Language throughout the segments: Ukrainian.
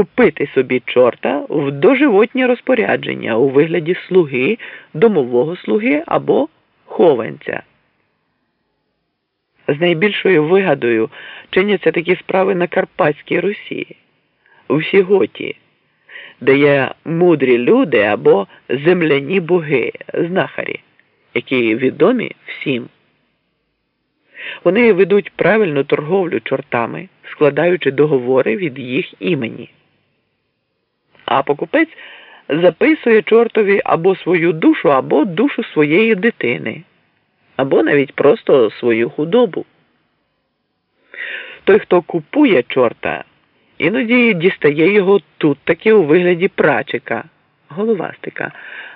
купити собі чорта в доживотнє розпорядження у вигляді слуги, домового слуги або хованця. З найбільшою вигадою чиняться такі справи на Карпатській Русі, у Сіготі, де є мудрі люди або земляні боги, знахарі, які відомі всім. Вони ведуть правильну торговлю чортами, складаючи договори від їх імені. А покупець записує чортові або свою душу, або душу своєї дитини, або навіть просто свою худобу. Той, хто купує чорта, іноді дістає його тут таки у вигляді прачика, головастика,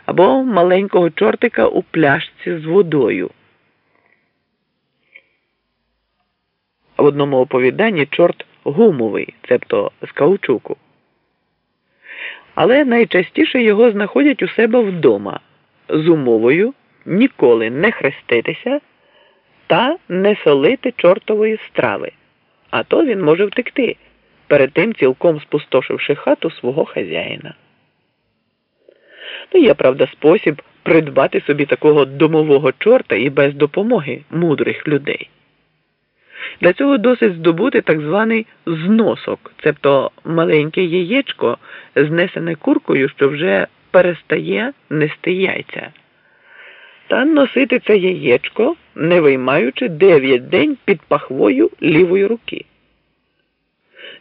або маленького чортика у пляшці з водою. В одному оповіданні чорт гумовий, цебто з каучуку. Але найчастіше його знаходять у себе вдома з умовою ніколи не хреститися та не солити чортової страви, а то він може втекти, перед тим цілком спустошивши хату свого хазяїна. Ну, є, правда, спосіб придбати собі такого домового чорта і без допомоги мудрих людей. Для цього досить здобути так званий зносок, цебто маленьке яєчко, знесене куркою, що вже перестає нести яйця. Та носити це яєчко, не виймаючи 9 день під пахвою лівої руки.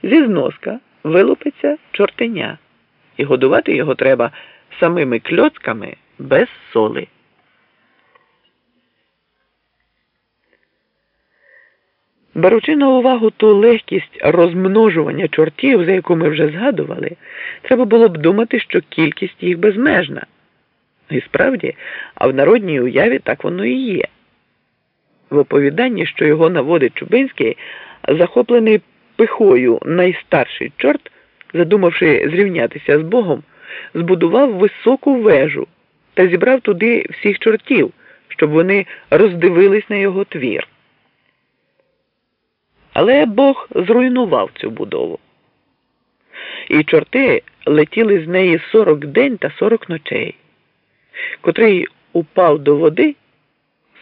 Зі зноска вилупиться чортеня, і годувати його треба самими кльоцками без соли. Беручи на увагу ту легкість розмножування чортів, за яку ми вже згадували, треба було б думати, що кількість їх безмежна. І справді, а в народній уяві так воно і є. В оповіданні, що його наводить Чубинський, захоплений пихою найстарший чорт, задумавши зрівнятися з Богом, збудував високу вежу та зібрав туди всіх чортів, щоб вони роздивились на його твір. Але Бог зруйнував цю будову. І чорти летіли з неї сорок день та сорок ночей, котрий упав до води,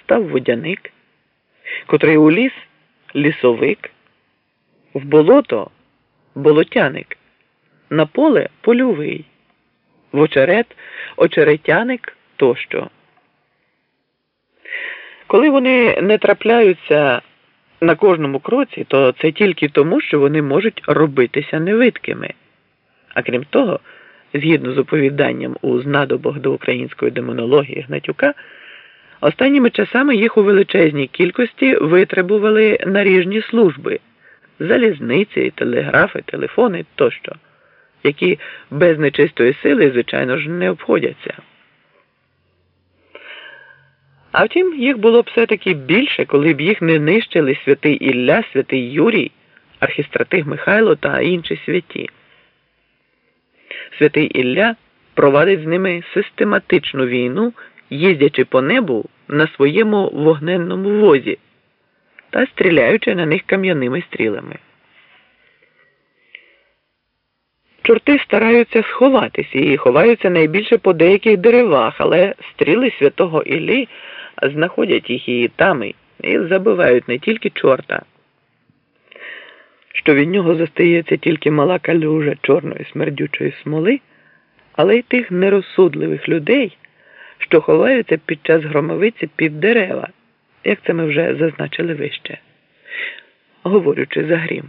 став водяник, котрий у ліс лісовик, в болото болотяник, на поле польовий, в очерет очеретяник тощо. Коли вони не трапляються на кожному кроці, то це тільки тому, що вони можуть робитися невидкими. А крім того, згідно з оповіданням у знадобах до української демонології Гнатюка, останніми часами їх у величезній кількості витребували наріжні служби, залізниці, телеграфи, телефони тощо, які без нечистої сили, звичайно ж, не обходяться. А втім, їх було б все-таки більше, коли б їх не нищили святий Ілля, святий Юрій, архістратиг Михайло та інші святі. Святий Ілля провадить з ними систематичну війну, їздячи по небу на своєму вогненному возі та стріляючи на них кам'яними стрілами. Чорти стараються сховатися і ховаються найбільше по деяких деревах, але стріли святого Іллі знаходять їх і там і забивають не тільки чорта, що від нього застається тільки мала калюжа чорної смердючої смоли, але й тих нерозсудливих людей, що ховаються під час громовиці під дерева, як це ми вже зазначили вище, говорячи за грім.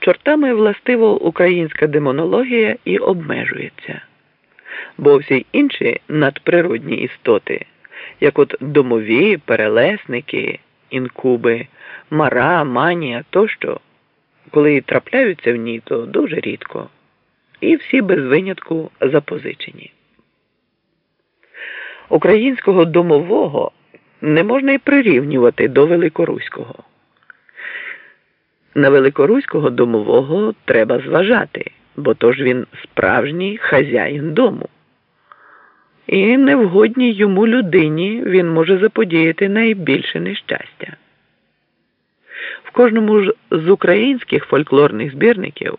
Чортами властиво українська демонологія і обмежується бо всі інші надприродні істоти, як от домові, перелесники, інкуби, мара, манія тощо, коли трапляються в ній, то дуже рідко, і всі без винятку запозичені. Українського домового не можна й прирівнювати до великоруського. На великоруського домового треба зважати, бо то ж він справжній хазяїн дому і невгодній йому людині він може заподіяти найбільше нещастя. В кожному ж з українських фольклорних збірників